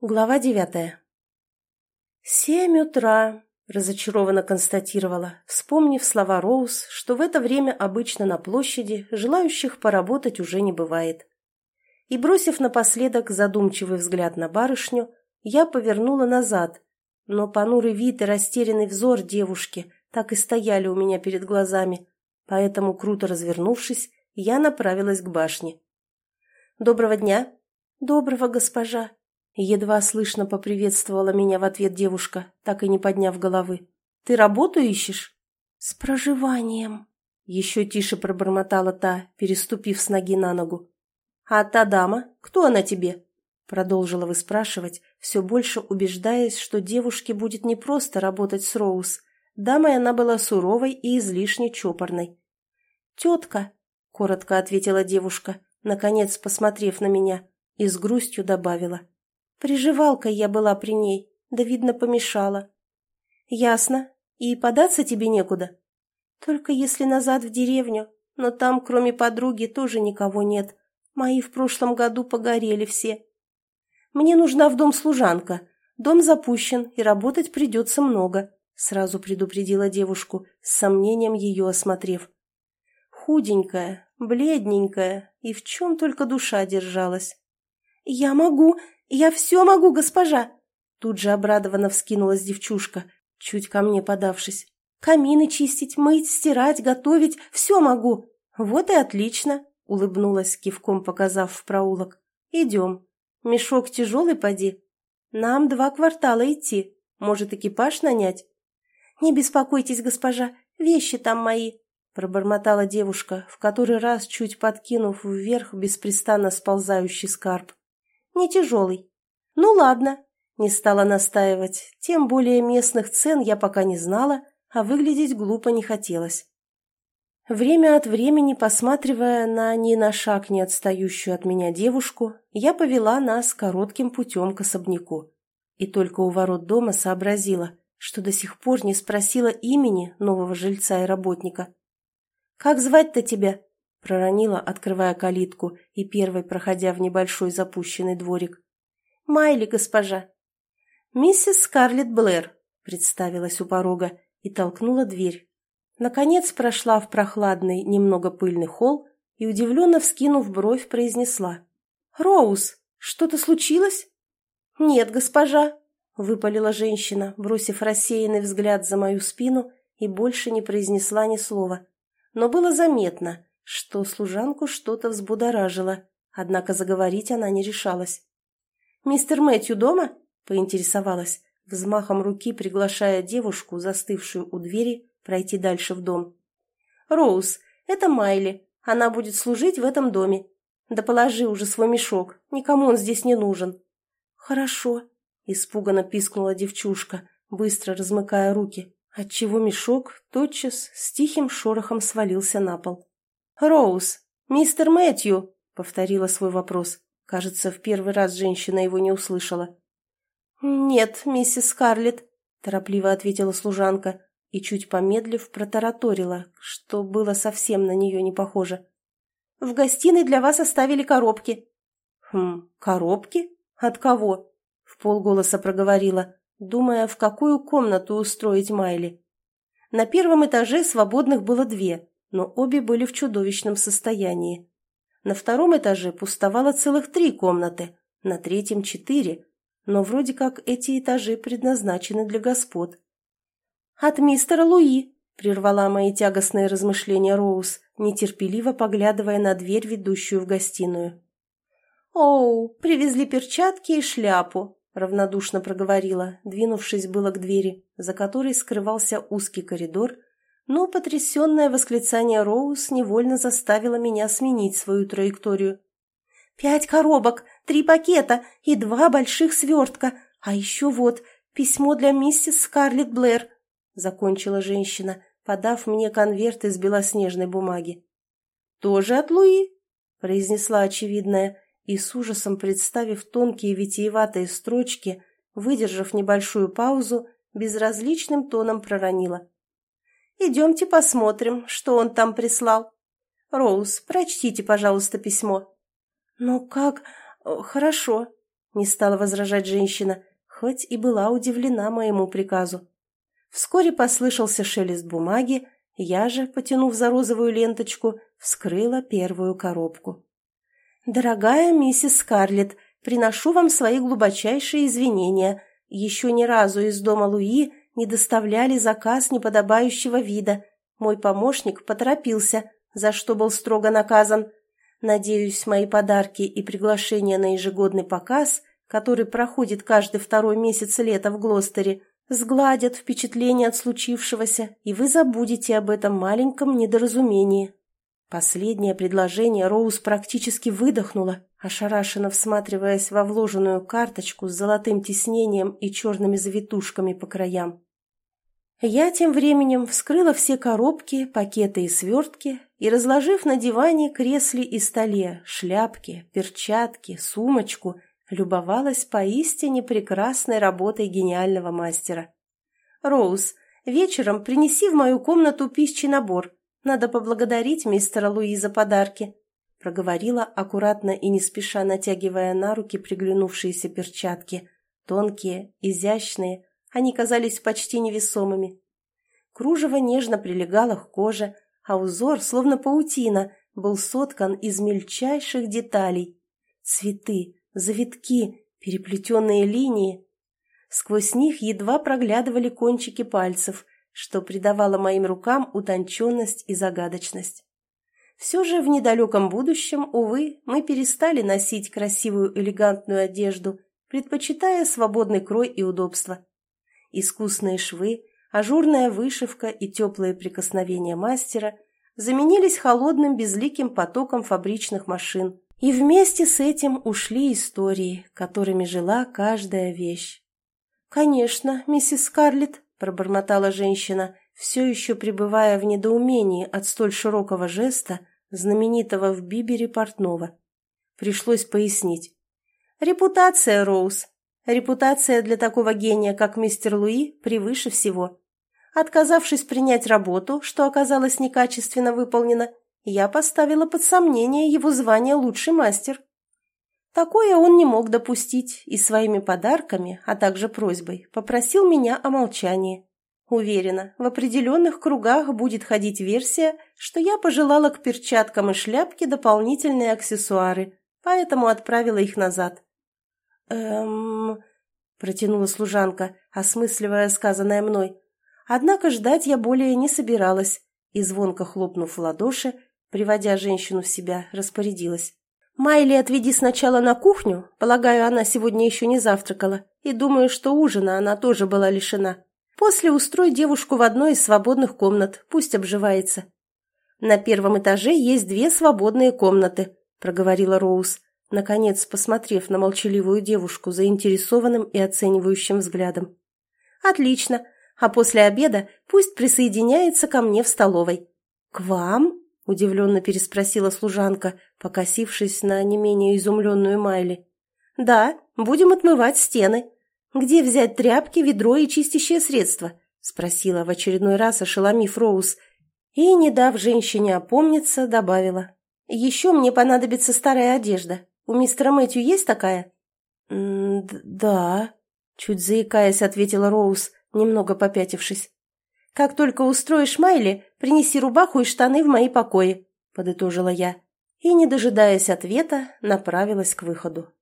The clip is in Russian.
Глава девятая. «Семь утра», — разочарованно констатировала, вспомнив слова Роуз, что в это время обычно на площади желающих поработать уже не бывает. И, бросив напоследок задумчивый взгляд на барышню, я повернула назад, но понурый вид и растерянный взор девушки так и стояли у меня перед глазами, поэтому, круто развернувшись, я направилась к башне. «Доброго дня!» «Доброго, госпожа!» Едва слышно поприветствовала меня в ответ девушка, так и не подняв головы. «Ты работу ищешь?» «С проживанием», — еще тише пробормотала та, переступив с ноги на ногу. «А та дама? Кто она тебе?» Продолжила выспрашивать, все больше убеждаясь, что девушке будет непросто работать с Роуз. Дамой она была суровой и излишне чопорной. «Тетка», — коротко ответила девушка, наконец посмотрев на меня, и с грустью добавила. Приживалкой я была при ней, да, видно, помешала. Ясно. И податься тебе некуда? Только если назад в деревню, но там, кроме подруги, тоже никого нет. Мои в прошлом году погорели все. Мне нужна в дом служанка. Дом запущен, и работать придется много, сразу предупредила девушку, с сомнением ее осмотрев. Худенькая, бледненькая, и в чем только душа держалась. «Я могу, «Я все могу, госпожа!» Тут же обрадованно вскинулась девчушка, чуть ко мне подавшись. «Камины чистить, мыть, стирать, готовить – все могу!» «Вот и отлично!» – улыбнулась, кивком показав в проулок. «Идем. Мешок тяжелый, поди. Нам два квартала идти. Может, экипаж нанять?» «Не беспокойтесь, госпожа, вещи там мои!» – пробормотала девушка, в который раз чуть подкинув вверх беспрестанно сползающий скарб не тяжелый. Ну ладно, не стала настаивать, тем более местных цен я пока не знала, а выглядеть глупо не хотелось. Время от времени, посматривая на ни на шаг не отстающую от меня девушку, я повела нас коротким путем к особняку. И только у ворот дома сообразила, что до сих пор не спросила имени нового жильца и работника. «Как звать-то тебя?» Проронила, открывая калитку и первой проходя в небольшой запущенный дворик. «Майли, госпожа!» «Миссис Скарлетт Блэр», — представилась у порога и толкнула дверь. Наконец прошла в прохладный, немного пыльный холл и, удивленно вскинув бровь, произнесла. «Роуз, что-то случилось?» «Нет, госпожа», — выпалила женщина, бросив рассеянный взгляд за мою спину и больше не произнесла ни слова. Но было заметно, что служанку что-то взбудоражило, однако заговорить она не решалась. «Мистер Мэтью дома?» – поинтересовалась, взмахом руки приглашая девушку, застывшую у двери, пройти дальше в дом. «Роуз, это Майли. Она будет служить в этом доме. Да положи уже свой мешок, никому он здесь не нужен». «Хорошо», – испуганно пискнула девчушка, быстро размыкая руки, отчего мешок тотчас с тихим шорохом свалился на пол. «Роуз, мистер Мэтью», — повторила свой вопрос. Кажется, в первый раз женщина его не услышала. «Нет, миссис Скарлетт», — торопливо ответила служанка и, чуть помедлив, протараторила, что было совсем на нее не похоже. «В гостиной для вас оставили коробки». «Хм, коробки? От кого?» — в полголоса проговорила, думая, в какую комнату устроить Майли. На первом этаже свободных было две, но обе были в чудовищном состоянии. На втором этаже пустовало целых три комнаты, на третьем четыре, но вроде как эти этажи предназначены для господ. «От мистера Луи!» — прервала мои тягостные размышления Роуз, нетерпеливо поглядывая на дверь, ведущую в гостиную. «Оу, привезли перчатки и шляпу», — равнодушно проговорила, двинувшись было к двери, за которой скрывался узкий коридор — но потрясенное восклицание Роуз невольно заставило меня сменить свою траекторию. «Пять коробок, три пакета и два больших свертка, а еще вот письмо для миссис Скарлетт Блэр», — закончила женщина, подав мне конверт из белоснежной бумаги. «Тоже от Луи?» — произнесла очевидная, и с ужасом представив тонкие витиеватые строчки, выдержав небольшую паузу, безразличным тоном проронила. Идемте посмотрим, что он там прислал. Роуз, прочтите, пожалуйста, письмо. Ну как? Хорошо. — не стала возражать женщина, хоть и была удивлена моему приказу. Вскоре послышался шелест бумаги, я же, потянув за розовую ленточку, вскрыла первую коробку. «Дорогая миссис Скарлетт, приношу вам свои глубочайшие извинения. Еще ни разу из дома Луи не доставляли заказ неподобающего вида. Мой помощник поторопился, за что был строго наказан. Надеюсь, мои подарки и приглашения на ежегодный показ, который проходит каждый второй месяц лета в Глостере, сгладят впечатление от случившегося, и вы забудете об этом маленьком недоразумении. Последнее предложение Роуз практически выдохнула, ошарашенно всматриваясь во вложенную карточку с золотым тиснением и черными завитушками по краям. Я тем временем вскрыла все коробки, пакеты и свертки и, разложив на диване, кресле и столе, шляпки, перчатки, сумочку, любовалась поистине прекрасной работой гениального мастера. «Роуз, вечером принеси в мою комнату пищий набор. Надо поблагодарить мистера Луи за подарки», — проговорила, аккуратно и не спеша натягивая на руки приглянувшиеся перчатки. Тонкие, изящные, они казались почти невесомыми. Кружево нежно прилегало к коже, а узор, словно паутина, был соткан из мельчайших деталей. Цветы, завитки, переплетенные линии. Сквозь них едва проглядывали кончики пальцев, что придавало моим рукам утонченность и загадочность. Все же в недалеком будущем, увы, мы перестали носить красивую элегантную одежду, предпочитая свободный крой и удобство. Искусные швы, ажурная вышивка и теплые прикосновения мастера заменились холодным безликим потоком фабричных машин. И вместе с этим ушли истории, которыми жила каждая вещь. «Конечно, миссис Скарлетт», — пробормотала женщина, все еще пребывая в недоумении от столь широкого жеста, знаменитого в Бибере портного. Пришлось пояснить. «Репутация, Роуз. Репутация для такого гения, как мистер Луи, превыше всего. Отказавшись принять работу, что оказалось некачественно выполнено, я поставила под сомнение его звание «лучший мастер». Такое он не мог допустить и своими подарками, а также просьбой, попросил меня о молчании. Уверена, в определенных кругах будет ходить версия, что я пожелала к перчаткам и шляпке дополнительные аксессуары, поэтому отправила их назад. «Эм...» — протянула служанка, осмысливая сказанное мной. Однако ждать я более не собиралась, и, звонко хлопнув в ладоши, приводя женщину в себя, распорядилась. «Майли отведи сначала на кухню, полагаю, она сегодня еще не завтракала, и думаю, что ужина она тоже была лишена. После устрой девушку в одной из свободных комнат, пусть обживается». «На первом этаже есть две свободные комнаты», — проговорила Роуз наконец посмотрев на молчаливую девушку заинтересованным и оценивающим взглядом. «Отлично. А после обеда пусть присоединяется ко мне в столовой». «К вам?» – удивленно переспросила служанка, покосившись на не менее изумленную Майли. «Да, будем отмывать стены. Где взять тряпки, ведро и чистящее средство?» – спросила в очередной раз, ошеломив Роуз. И, не дав женщине опомниться, добавила. «Еще мне понадобится старая одежда. У мистера Мэтью есть такая?» «Да», — чуть заикаясь, ответила Роуз, немного попятившись. «Как только устроишь Майли, принеси рубаху и штаны в мои покои», — подытожила я. И, не дожидаясь ответа, направилась к выходу.